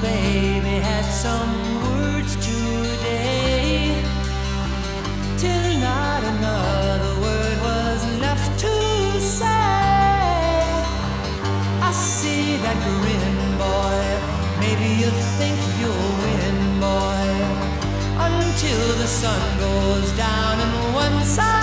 baby had some words today. Till not another word was left to say. I see that grin, boy. Maybe you think you'll win, boy. Until the sun goes down and one side.